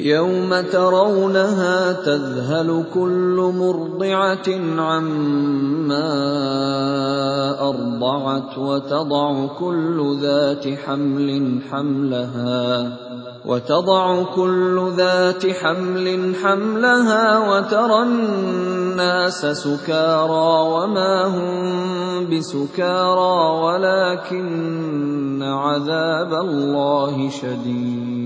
يوم ترونها تذهل كل مرضعة عما أرضعت وتضع كل ذات حمل حملها وتضع كل ذات حمل حملها وترى الناس سكارى وما هم بسكارى ولكن عذاب الله شديد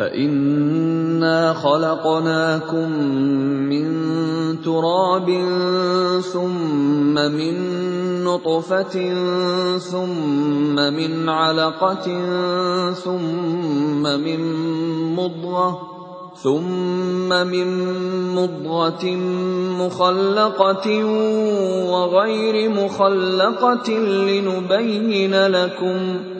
فإنا خلقناكم من تراب ثم من نطفة ثم من علقة ثم من مضغة ثم من مضغة مخلقة وغير مخلقة لنبين لكم ۖ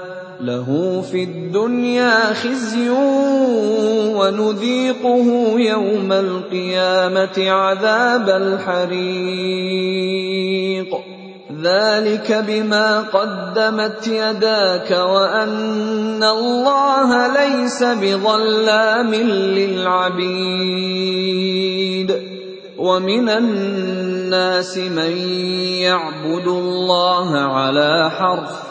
له في الدنيا خزي ونذيقه يوم القيامة عذاب الحريق. ذلك بما قدمت يداك وأن الله ليس بظلام للعبيد. ومن الناس من يعبد الله على حرف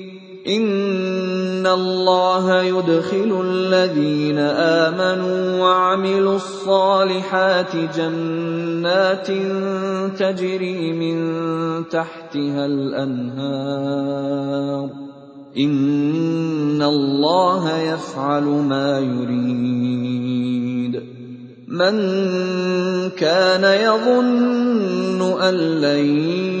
إِنَّ اللَّهَ يُدْخِلُ الَّذِينَ آمَنُوا وَعَمِلُوا الصَّالِحَاتِ جَنَّاتٍ تَجْرِي مِن تَحْتِهَا الْأَنْهَارُ ۚ إِنَّ اللَّهَ يَفْعَلُ مَا يُرِيدُ مَن كَانَ يَظُنُّ أَن لَّن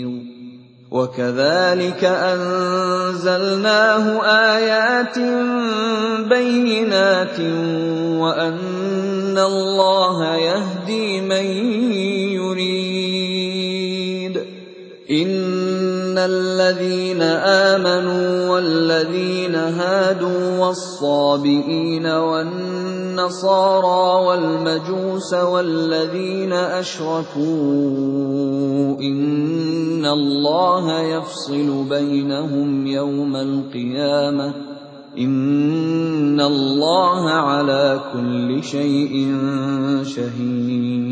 وَكَذَٰلِكَ أَنزَلْنَاهُ آيَاتٍ بَيِّنَاتٍ وَأَنَّ اللَّهَ يَهْدِي مَن يُرِيدُ. إِنَّ الَّذِينَ آمَنُوا وَالَّذِينَ هَادُوا وَالصَّابِئِينَ وَالنَّصَارَىٰ وَالْمَجُوسَ وَالَّذِينَ أَشْرَكُوا إِنَّ اللَّهَ يَفْصِلُ بَيْنَهُمْ يَوْمَ الْقِيَامَةِ ۚ إِنَّ اللَّهَ عَلَىٰ كُلِّ شَيْءٍ شَهِيدٌ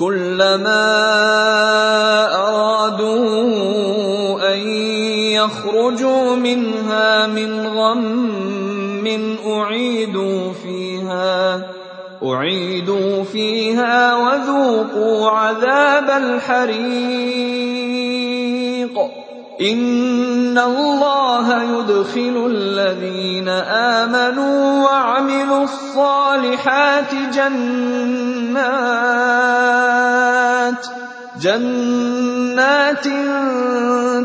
كُلَّمَا أَرَادُوا أَن يَخْرُجُوا مِنْهَا مِنْ غَمٍّ أُعِيدُوا فِيهَا أُعِيدُوا فِيهَا وَذُوقُوا عَذَابَ الْحَرِيقِ. إِنَّ اللَّهَ يُدْخِلُ الَّذِينَ آمَنُوا وَعَمِلُوا الصَّالِحَاتِ جَنَّاتٍ جَنَّاتٍ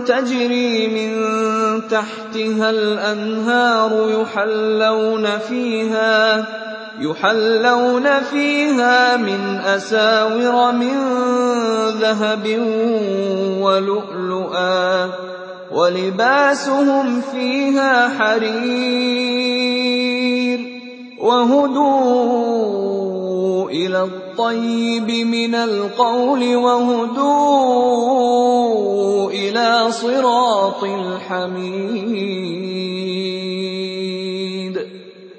تَجْرِي مِن تَحْتِهَا الْأَنْهَارُ يُحَلَّوْنَ فِيهَا يُحَلَّوْنَ فِيهَا مِنْ أَسَاوِرَ مِن ذَهَبٍ وَلُؤْلُؤًا ۖ وَلِبَاسُهُمْ فِيهَا حَرِيرٌ ۖ وَهُدُوا إِلَى الطَّيِّبِ مِنَ الْقَوْلِ وَهُدُوا إِلَىٰ صِرَاطِ الْحَمِيدِ.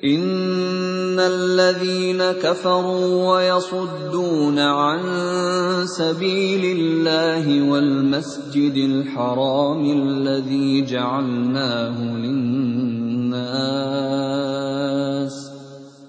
إِنَّ الَّذِينَ كَفَرُوا وَيَصُدُّونَ عَن سَبِيلِ اللَّهِ وَالْمَسْجِدِ الْحَرَامِ الَّذِي جَعَلْنَاهُ لِلنَّاسِ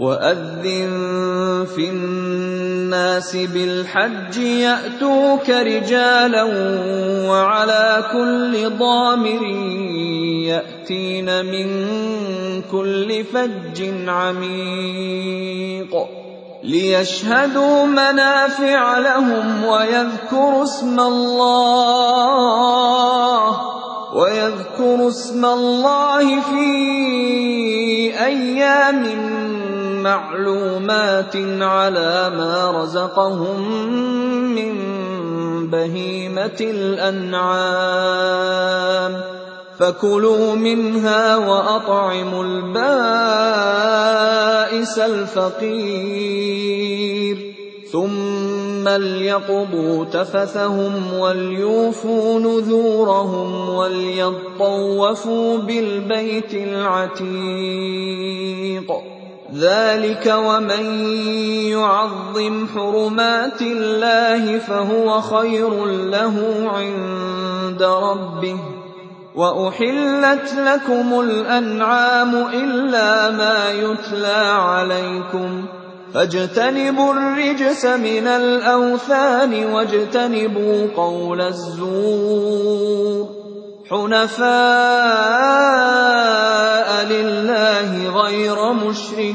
وأذن في الناس بالحج يأتوك رجالا وعلى كل ضامر يأتين من كل فج عميق ليشهدوا منافع لهم ويذكروا اسم الله ويذكروا اسم الله في أيام معلومات على ما رزقهم من بهيمة الأنعام. فكلوا منها وأطعموا البائس الفقير. ثم ليقضوا تفثهم وليوفوا نذورهم وليطوفوا بالبيت العتيق. ذلك ومن يعظم حرمات الله فهو خير له عند ربه وأحلت لكم الأنعام إلا ما يتلى عليكم فاجتنبوا الرجس من الأوثان واجتنبوا قول الزور حنفاء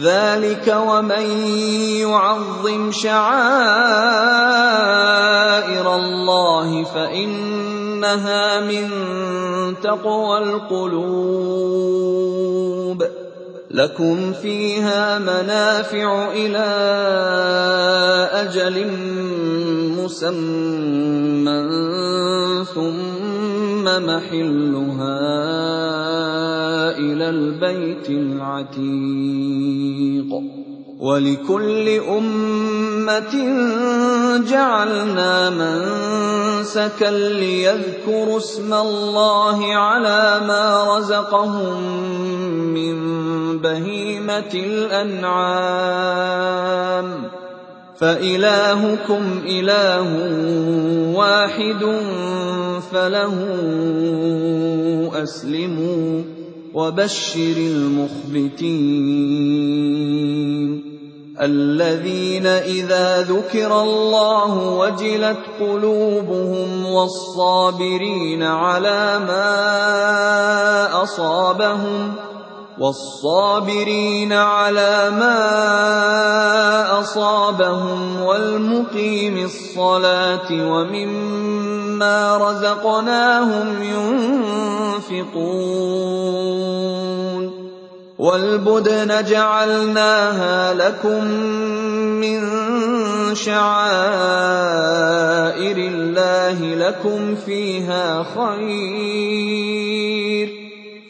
ذلك ومن يعظم شعائر الله فانها من تقوى القلوب لكم فيها منافع إلى أجل مسمى ثم محلها إلى البيت العتيق. ولكل أمة جعلنا منسكا ليذكروا اسم الله على ما رزقهم من بهيمة الأنعام فإلهكم إله واحد فله أسلموا وبشر المخبتين الذين إذا ذكر الله وجلت قلوبهم والصابرين على ما أصابهم ۖ والصابرين على ما أصابهم والمقيم الصلاة ومما رزقناهم ينفقون والبدن جعلناها لكم من شعائر الله لكم فيها خير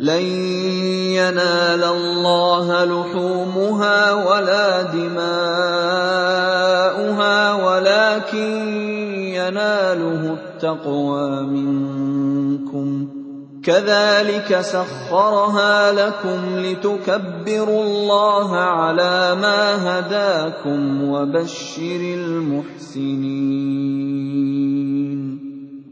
لن ينال الله لحومها ولا دماؤها ولكن يناله التقوى منكم. كذلك سخرها لكم لتكبروا الله على ما هداكم وبشر المحسنين.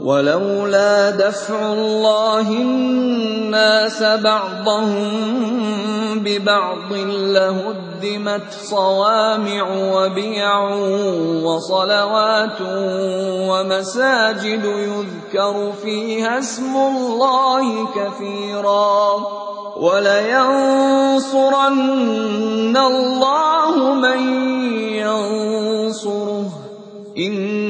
وَلَوْلَا دَفْعُ اللَّهِ النَّاسَ بَعْضَهُم بِبَعْضٍ لَّهُدِّمَتْ صَوَامِعُ وَبِيَعٌ وَصَلَوَاتٌ وَمَسَاجِدُ يُذْكَرُ فِيهَا اسْمُ اللَّهِ كَثِيرًا ۗ وَلَيَنصُرَنَّ اللَّهُ مَن يَنصُرُهُ ۗ. إِنَّ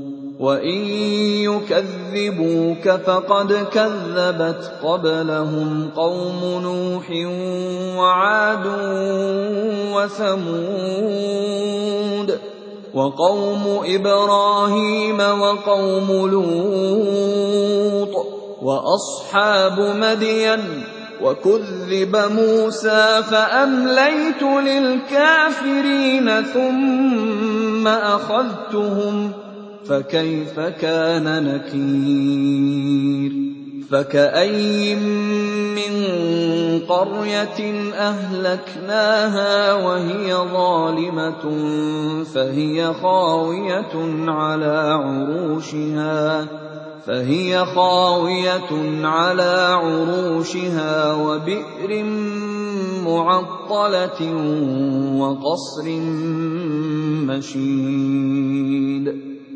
وَإِن يُكَذِّبُوكَ فَقَدْ كَذَّبَتْ قَبْلَهُمْ قَوْمُ نُوحٍ وَعَادٌ وَثَمُودُ وَقَوْمُ إِبْرَاهِيمَ وَقَوْمُ لُوطٍ وَأَصْحَابُ مَدْيَنَ ۖ وَكُذِّبَ مُوسَىٰ فَأَمْلَيْتُ لِلْكَافِرِينَ ثُمَّ أَخَذْتُهُمْ ۖ فَكَيْفَ كَانَ نَكِيرِ؟ فَكَأَيِّن مِّن قَرْيَةٍ أَهْلَكْنَاهَا وَهِيَ ظَالِمَةٌ فَهِيَ خَاوِيَةٌ عَلَىٰ عُرُوشِهَا وَبِئْرٍ مُّعَطَّلَةٍ وَقَصْرٍ مَّشِيدٍ.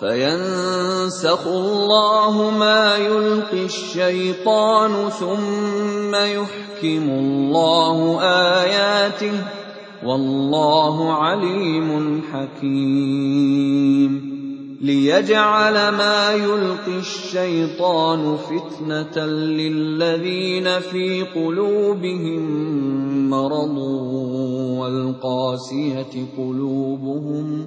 فينسخ الله ما يلقي الشيطان ثم يحكم الله اياته والله عليم حكيم ليجعل ما يلقي الشيطان فتنه للذين في قلوبهم مرض والقاسيه قلوبهم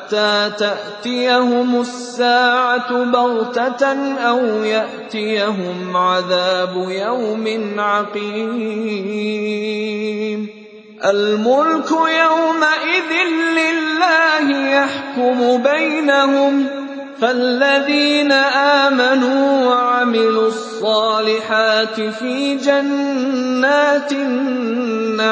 حتى تأتيهم الساعة بغتة أو يأتيهم عذاب يوم عقيم. الملك يومئذ لله يحكم بينهم فالذين آمنوا وعملوا الصالحات في جنات النعيم.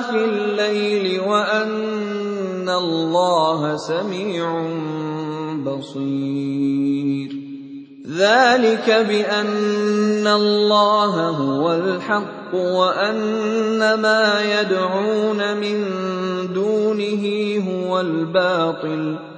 في الليل وأن الله سميع بصير. ذلك بأن الله هو الحق وأن ما يدعون من دونه هو الباطل.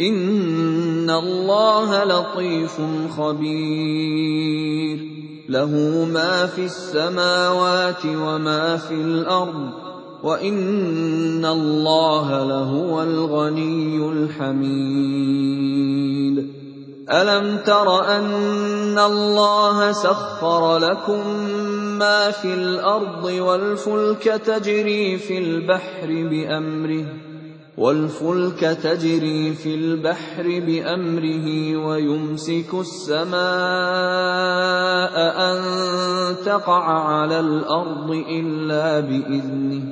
ان الله لطيف خبير. له ما في السماوات وما في الأرض وان الله لهو الغني الحميد. الم تر ان الله سخر لكم ما في الأرض والفلك تجري في البحر بامره والفلك تجري في البحر بأمره ويمسك السماء أن تقع على الأرض إلا بإذنه.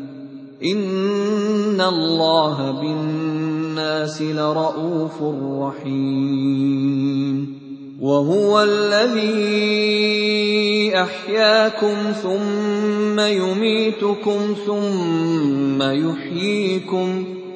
إن الله بالناس لرءوف رحيم. وهو الذي أحياكم ثم يميتكم ثم يحييكم.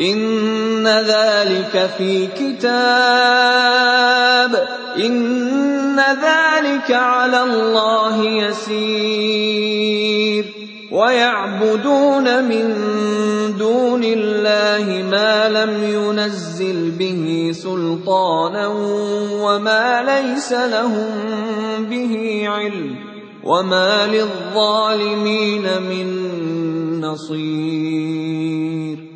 إِنَّ ذَٰلِكَ فِي كِتَابٍ ۚ. إِنَّ ذَٰلِكَ عَلَى اللَّهِ يَسِيرٌ. وَيَعْبُدُونَ مِن دُونِ اللَّهِ مَا لَمْ يُنَزِّلْ بِهِ سُلْطَانًا وَمَا لَيْسَ لَهُم بِهِ عِلْمٌ ۗ وَمَا لِلظَّالِمِينَ مِن نَّصِيرٍ.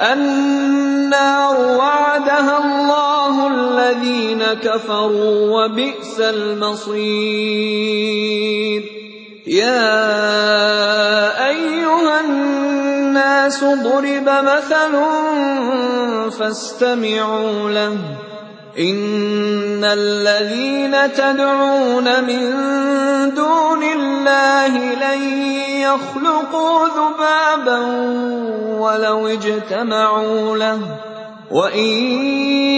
النَّارُ وَعَدَهَا اللَّهُ الَّذِينَ كَفَرُوا ۖ وَبِئْسَ الْمَصِيرُ. يَا أَيُّهَا النَّاسُ ضُرِبَ مَثَلٌ فَاسْتَمِعُوا لَهُ. إِنَّ الَّذِينَ تَدْعُونَ مِن دُونِ اللَّهِ لَن يَخْلُقُوا ذُبَابًا وَلَوِ اجْتَمَعُوا لَهُ وَإِن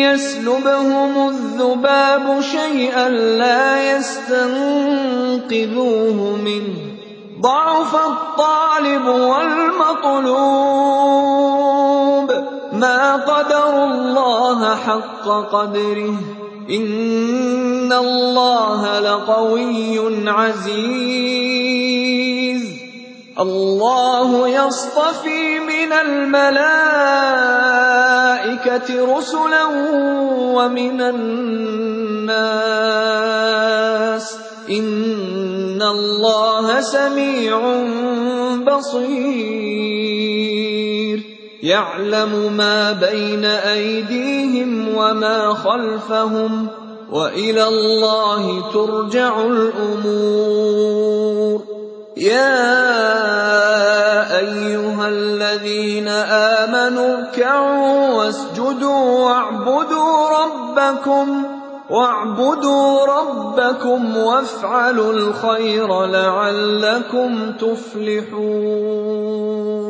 يَسْلُبْهُمُ الذُّبَابُ شَيْئًا لَّا يَسْتَنقِذُوهُ مِنْهُ ۚ ضَعُفَ الطَّالِبُ وَالْمَطْلُوبُ مَا قَدَرُوا اللَّهَ حَقَّ قَدْرِهِ ۗ إِنَّ اللَّهَ لَقَوِيٌّ عَزِيزٌ. اللَّهُ يَصْطَفِي مِنَ الْمَلَائِكَةِ رُسُلًا وَمِنَ النَّاسِ ۚ إِنَّ اللَّهَ سَمِيعٌ بَصِيرٌ. يَعْلَمُ مَا بَيْنَ أَيْدِيهِمْ وَمَا خَلْفَهُمْ ۗ وَإِلَى اللَّهِ تُرْجَعُ الْأُمُورُ. يَا أَيُّهَا الَّذِينَ آمَنُوا ارْكَعُوا وَاسْجُدُوا وَاعْبُدُوا رَبَّكُمْ وَافْعَلُوا الْخَيْرَ لَعَلَّكُمْ تُفْلِحُونَ.